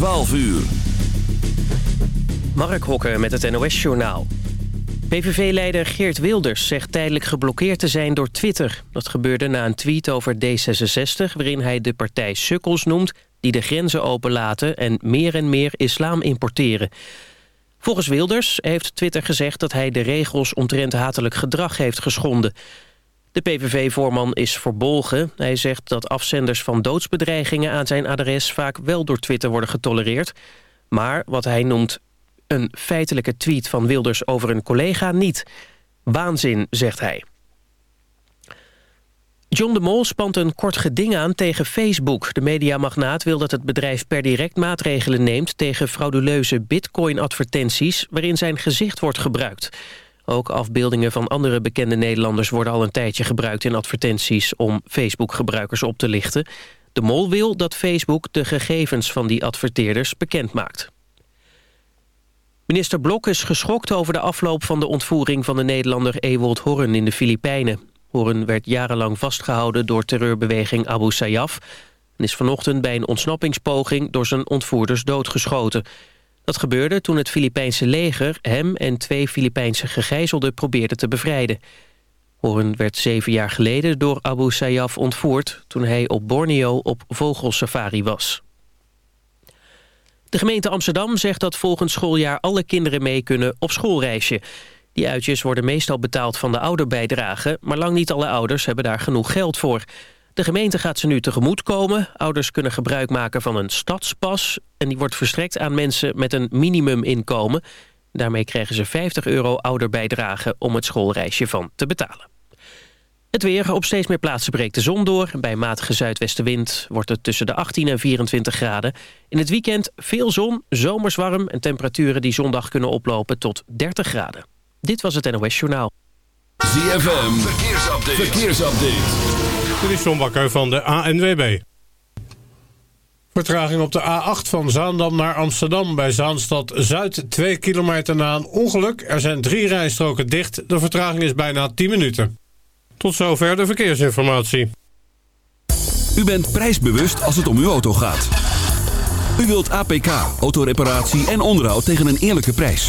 12 uur. Mark Hokker met het NOS-journaal. PVV-leider Geert Wilders zegt tijdelijk geblokkeerd te zijn door Twitter. Dat gebeurde na een tweet over D66... waarin hij de partij sukkels noemt die de grenzen openlaten... en meer en meer islam importeren. Volgens Wilders heeft Twitter gezegd dat hij de regels omtrent hatelijk gedrag heeft geschonden. De PVV-voorman is verbolgen. Hij zegt dat afzenders van doodsbedreigingen aan zijn adres vaak wel door Twitter worden getolereerd. Maar wat hij noemt een feitelijke tweet van Wilders over een collega niet. Waanzin, zegt hij. John de Mol spant een kort geding aan tegen Facebook. De mediamagnaat wil dat het bedrijf per direct maatregelen neemt... tegen frauduleuze bitcoin-advertenties waarin zijn gezicht wordt gebruikt. Ook afbeeldingen van andere bekende Nederlanders... worden al een tijdje gebruikt in advertenties om Facebook-gebruikers op te lichten. De Mol wil dat Facebook de gegevens van die adverteerders bekend maakt. Minister Blok is geschokt over de afloop van de ontvoering van de Nederlander Ewold Horren in de Filipijnen. Horren werd jarenlang vastgehouden door terreurbeweging Abu Sayyaf... en is vanochtend bij een ontsnappingspoging door zijn ontvoerders doodgeschoten. Dat gebeurde toen het Filipijnse leger hem en twee Filipijnse gegijzelden probeerde te bevrijden. Horren werd zeven jaar geleden door Abu Sayyaf ontvoerd... toen hij op Borneo op vogelsafari was. De gemeente Amsterdam zegt dat volgend schooljaar alle kinderen mee kunnen op schoolreisje. Die uitjes worden meestal betaald van de ouderbijdrage... maar lang niet alle ouders hebben daar genoeg geld voor. De gemeente gaat ze nu tegemoet komen. Ouders kunnen gebruik maken van een stadspas... en die wordt verstrekt aan mensen met een minimuminkomen. Daarmee krijgen ze 50 euro ouderbijdrage om het schoolreisje van te betalen. Het weer. Op steeds meer plaatsen breekt de zon door. Bij matige zuidwestenwind wordt het tussen de 18 en 24 graden. In het weekend veel zon, zomers warm... en temperaturen die zondag kunnen oplopen tot 30 graden. Dit was het NOS Journaal. ZFM. Verkeersupdate. Verkeersupdate. Dit is John Bakker van de ANWB. Vertraging op de A8 van Zaandam naar Amsterdam bij Zaanstad Zuid. 2 kilometer na een ongeluk. Er zijn drie rijstroken dicht. De vertraging is bijna 10 minuten. Tot zover de verkeersinformatie. U bent prijsbewust als het om uw auto gaat. U wilt APK, autoreparatie en onderhoud tegen een eerlijke prijs.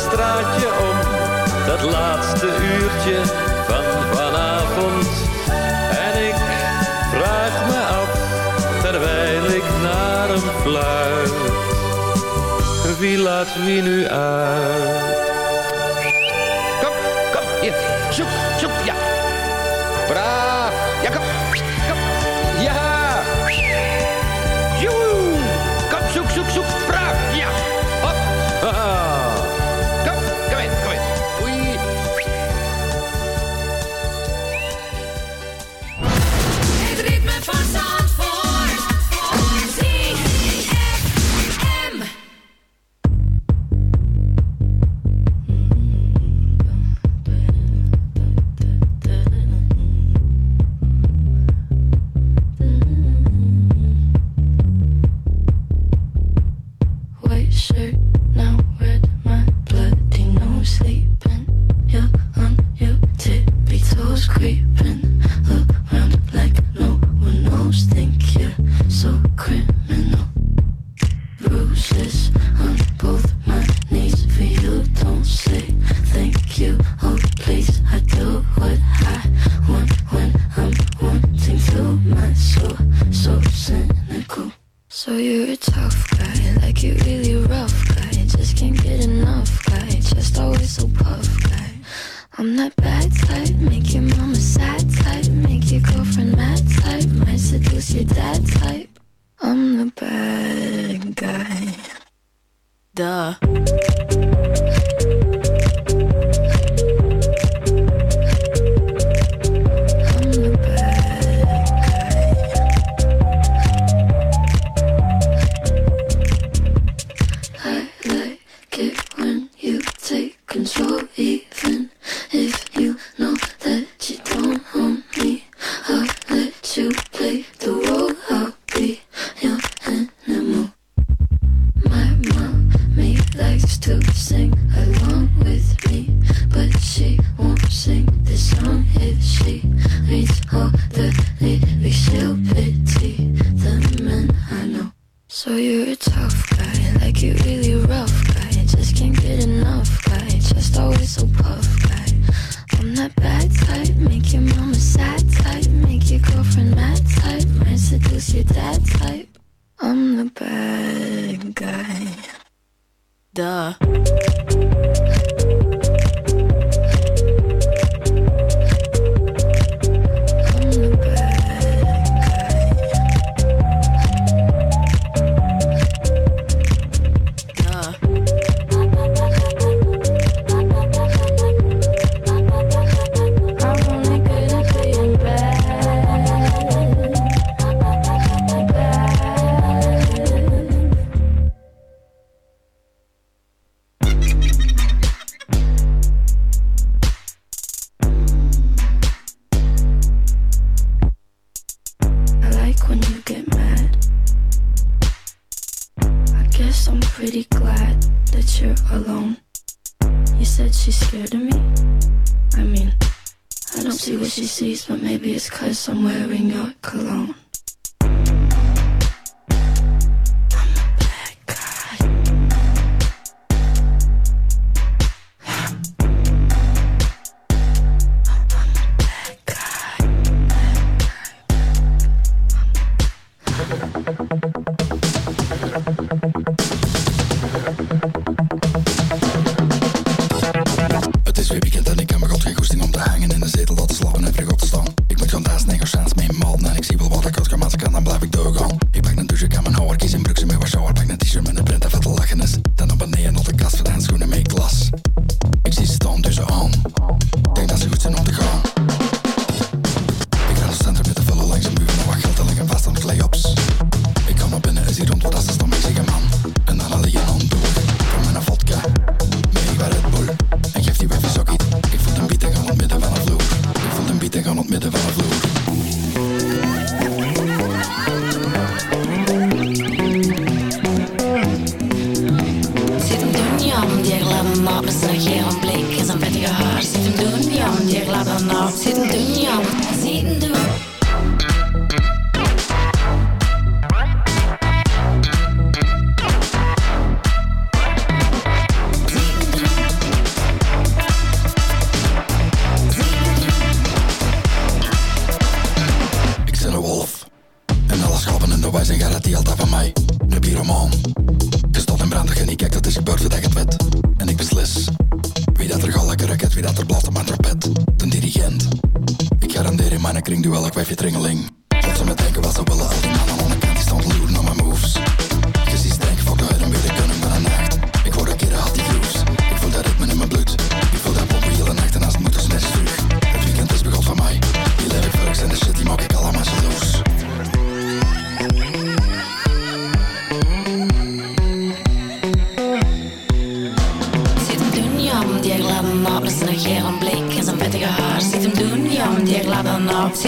Straatje om, dat laatste uurtje van vanavond. En ik vraag me af, terwijl ik naar hem fluit. Wie laat wie nu uit? Kom, kom, hier. Zoek, zoek, ja. Braaf.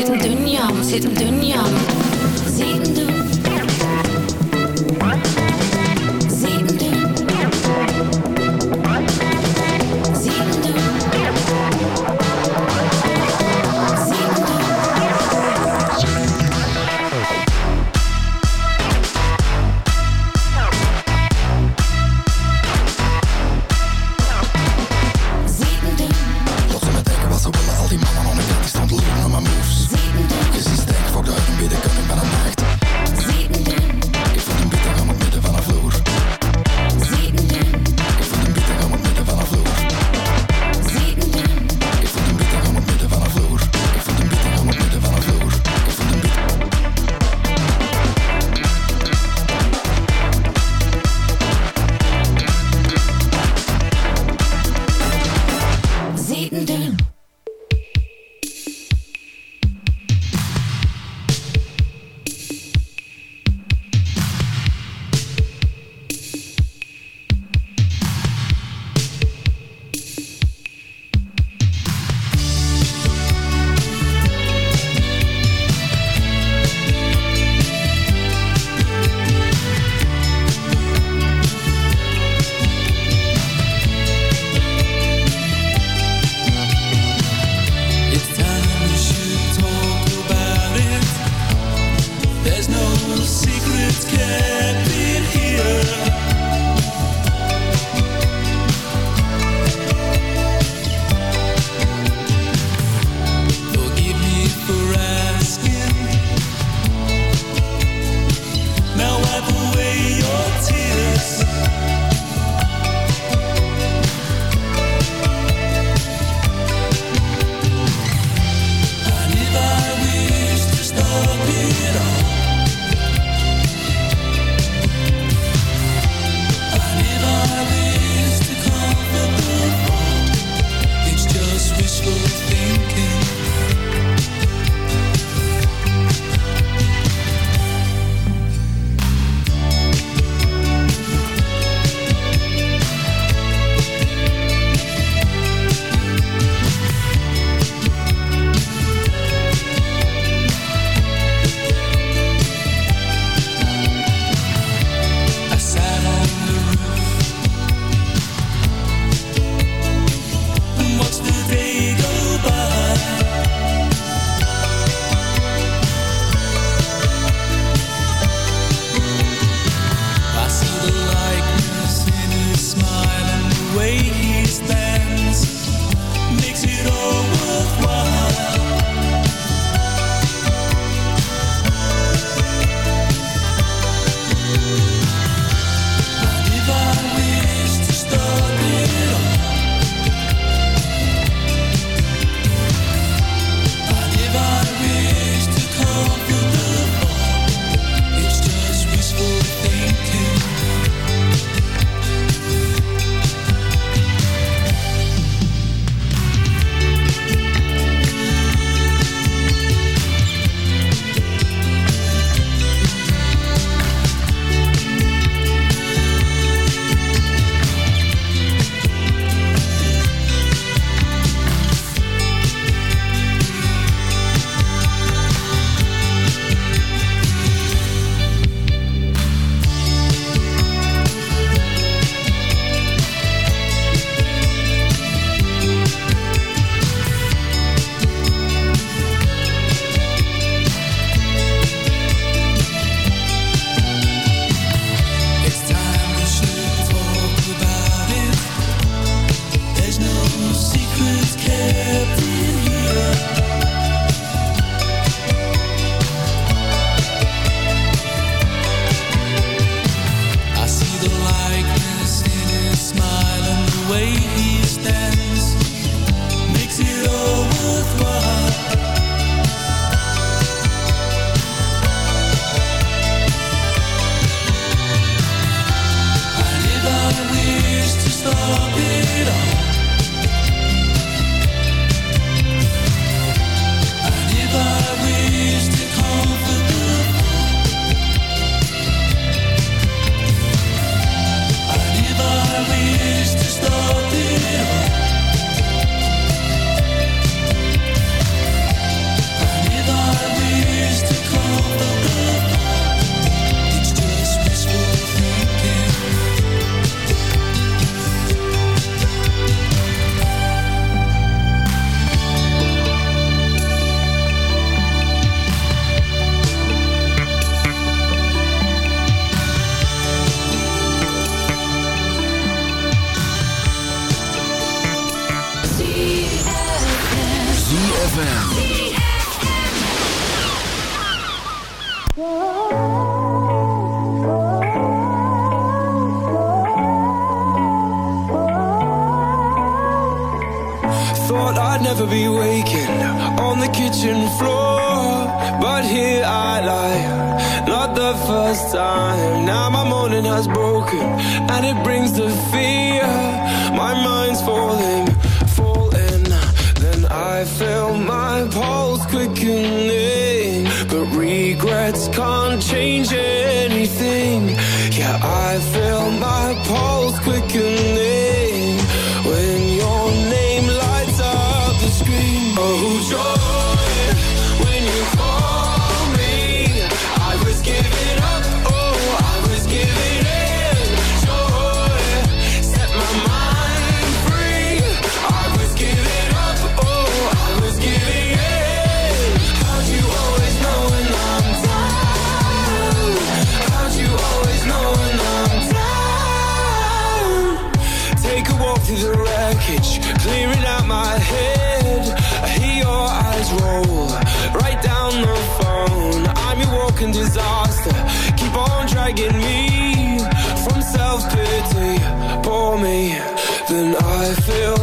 Zit hem doen, ja, want zit hem doen, ja. ZFM. Thought I'd never be waking on the kitchen floor, but here I lie. Not the first time. Now my morning has broken, and it brings the fear. feel my pulse quickening, but regrets can't change anything. Yeah, I feel I feel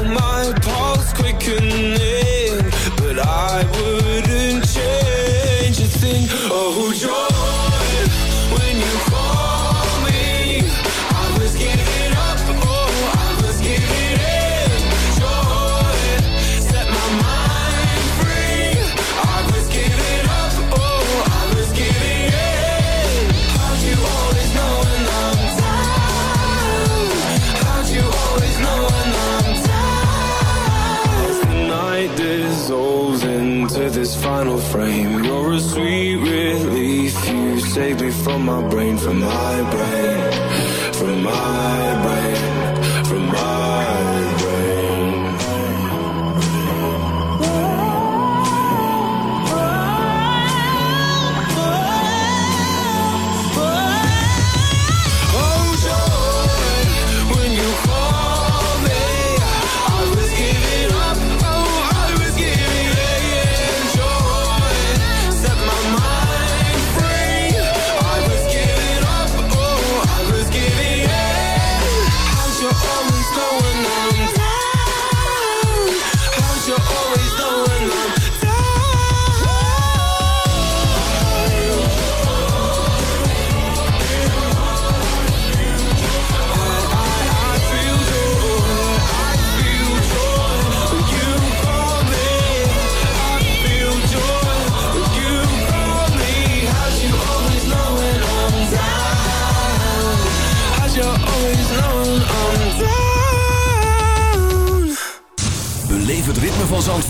take me from my brain, from my brain, from my brain.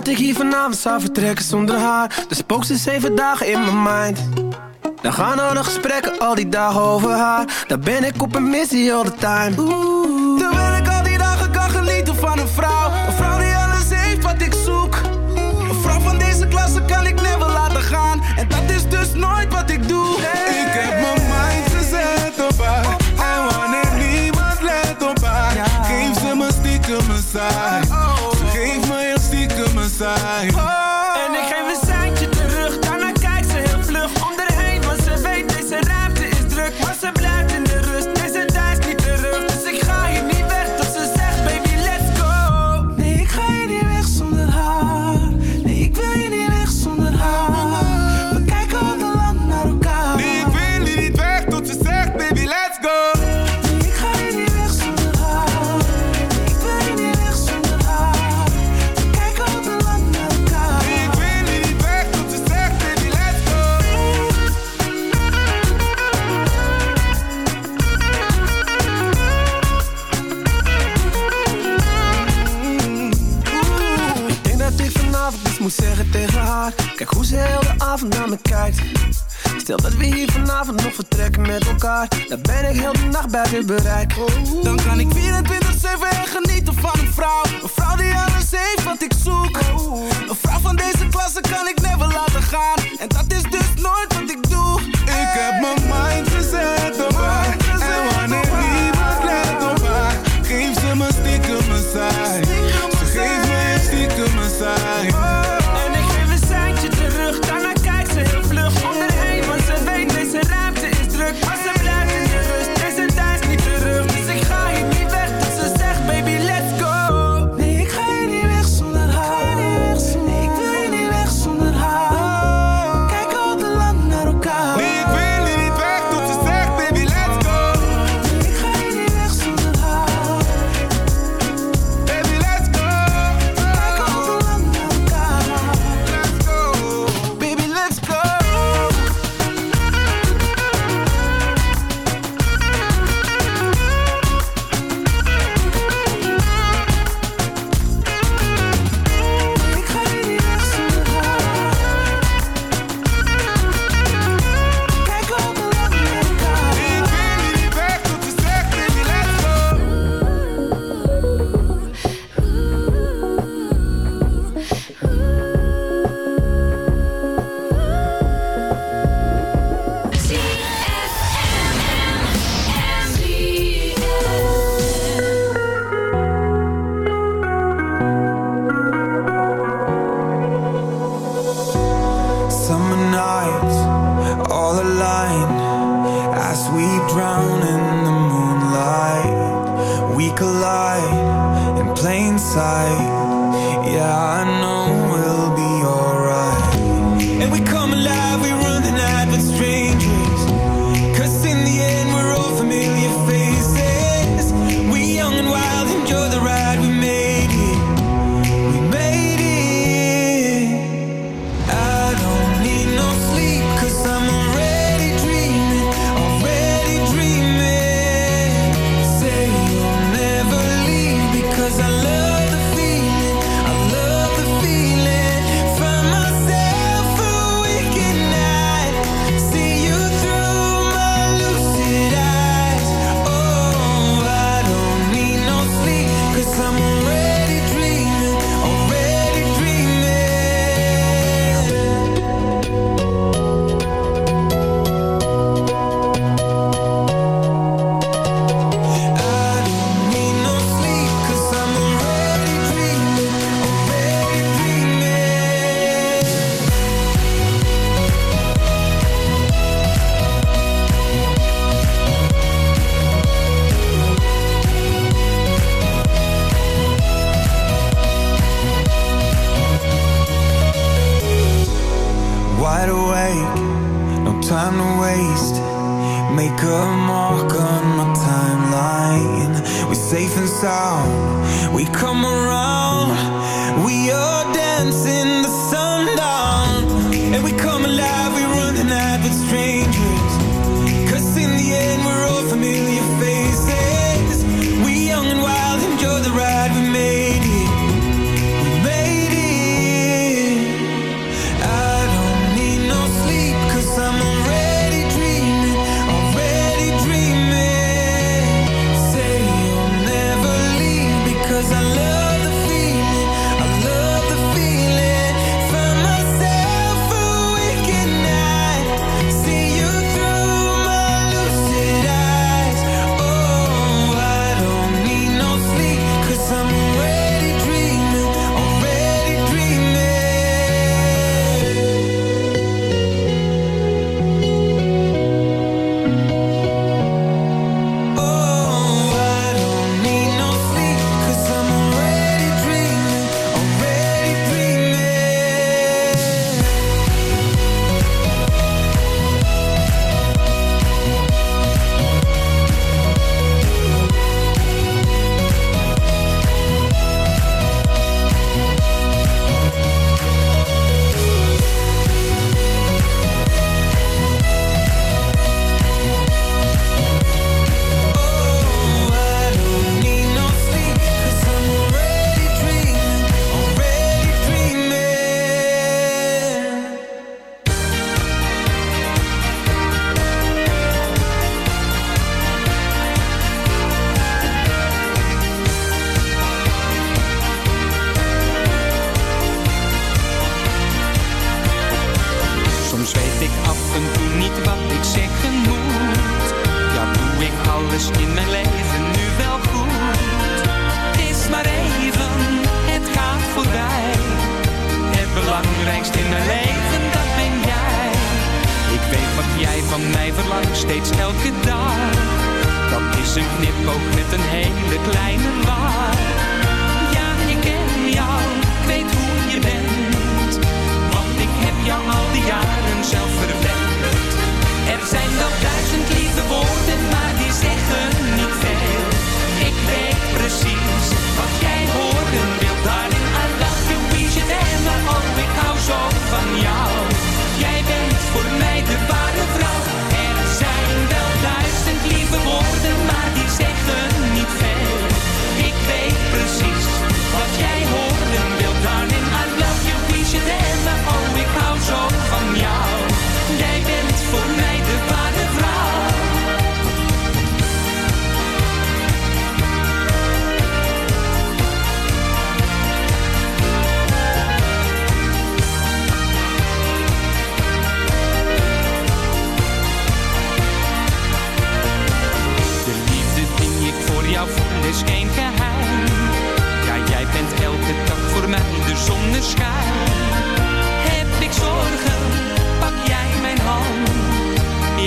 Dat ik hier vanavond zou vertrekken zonder haar? De spook ze zeven dagen in mijn mind. Dan gaan al nog gesprekken al die dagen over haar. Dan ben ik op een missie all the time. Dan ben ik heel de nacht buiten bereik. Dan kan ik 24-7 genieten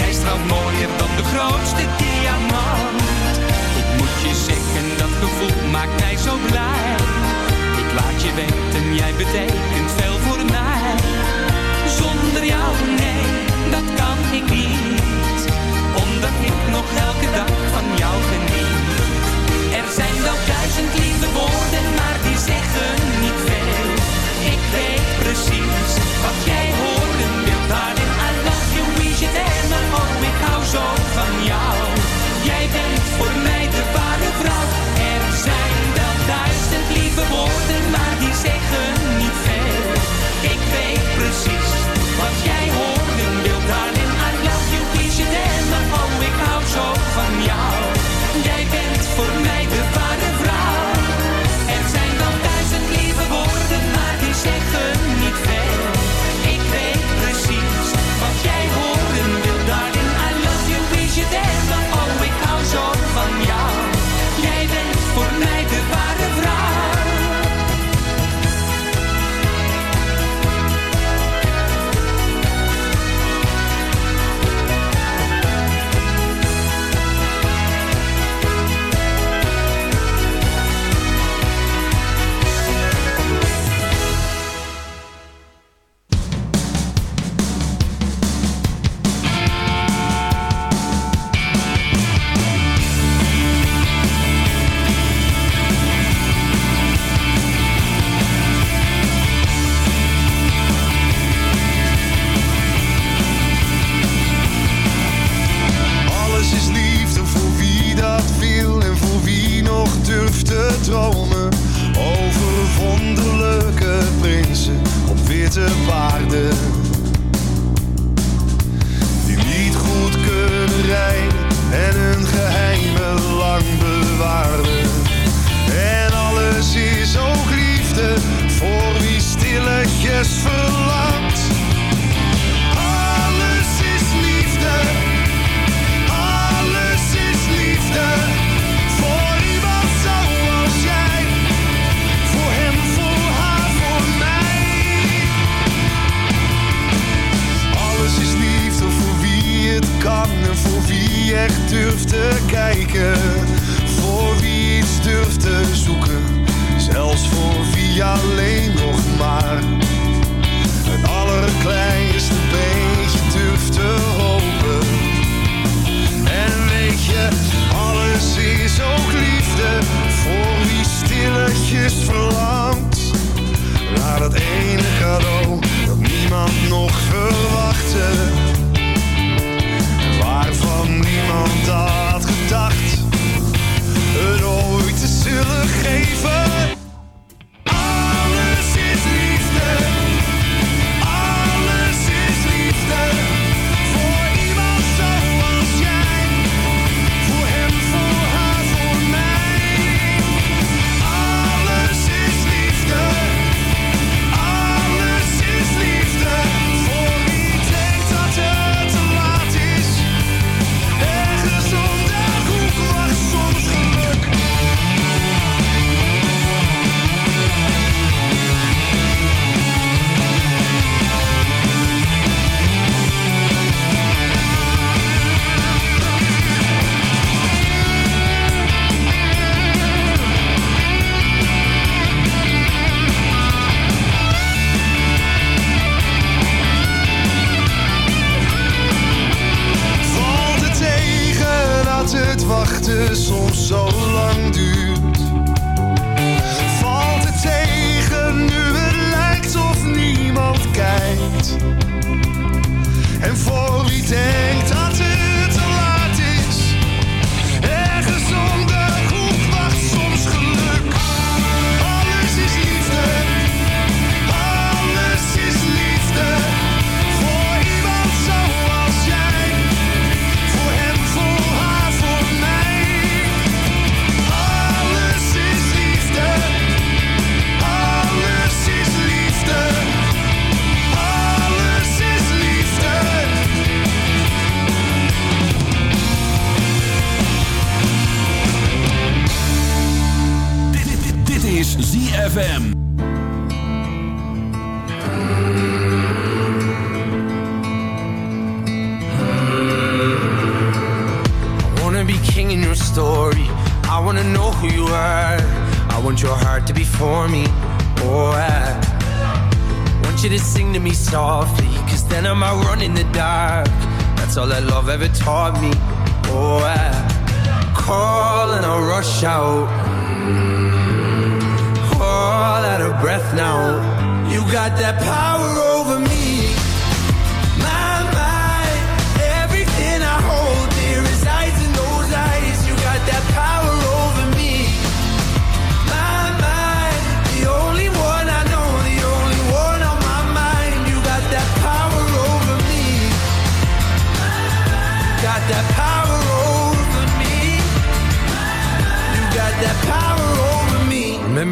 jij wel mooier dan de grootste diamant. Ik moet je zeggen, dat gevoel maakt mij zo blij. Ik laat je weten, jij betekent veel voor mij. Zonder jou, nee, dat kan ik niet. Omdat ik nog elke dag van jou geniet. Er zijn wel duizend lieve woorden, maar die zeggen niet veel. Ik weet precies wat jij horen wilt,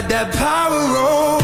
got that power on.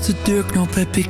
vaste deurknop heb ik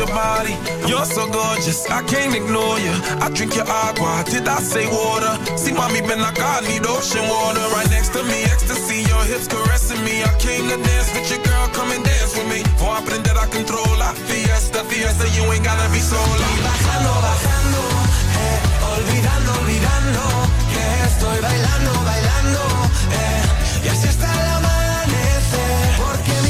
your body. You're so gorgeous. I can't ignore you. I drink your agua. Did I say water? See, mommy, been like I need ocean water. Right next to me, ecstasy. Your hips caressing me. I came to dance with your girl. Come and dance with me. For aprender a controlar. Fiesta, fiesta. You ain't gotta be sola. Bajando, bajando. Eh, olvidando, olvidando. Que estoy bailando, bailando. Eh, y así el amanecer. Porque mi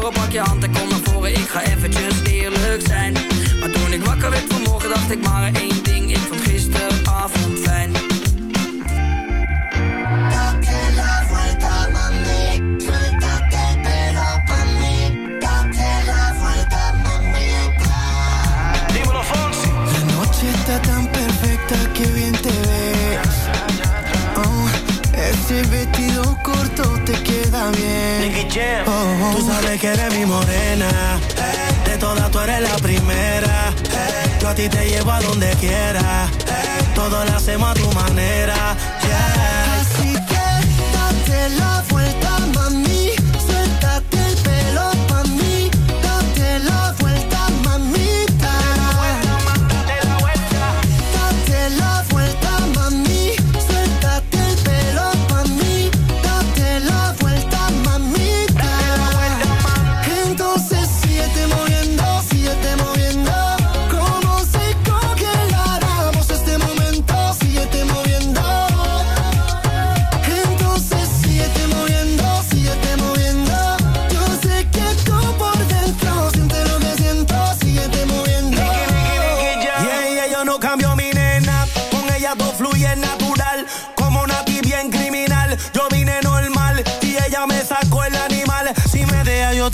voren, pak je hand en kom naar voren. Ik ga eventjes eerlijk zijn. Maar toen ik wakker werd vanmorgen dacht ik maar één ding. Ik vond gisteravond fijn. La zit perfecte que Oh, Tú sabes que eres mi morena. De todas tú eres la primera. Yo a ti te llevo a donde quiera. Todo lo hacemos a tu manera. Yeah. Así que date la vuelta,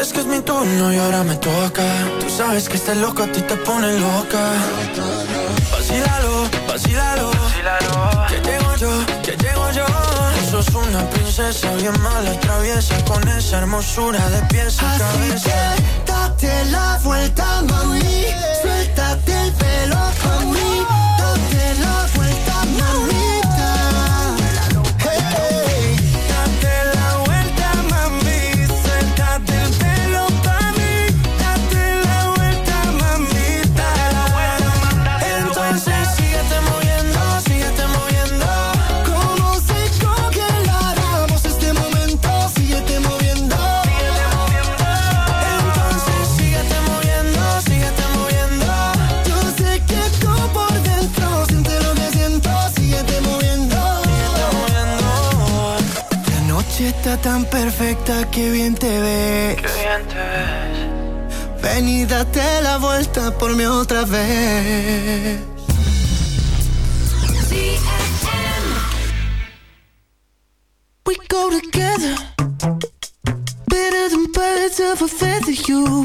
Sabes que es mi turno y ahora me toca. Tú sabes que este loco a ti te pone loca. Vacílalo, vacílalo. Que llego yo, que llego yo. Tú sos una princesa bien mala, traviesa. Con esa hermosura de pies a Así cabeza. que date la vuelta, mami. Suéltate el pelo pa' mí. Date la vuelta, tan perfecta que bien te ves. Que bien te ves. Ven y date la vuelta por mí otra vez. We go together Better than birds of a feather You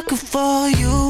sucker for you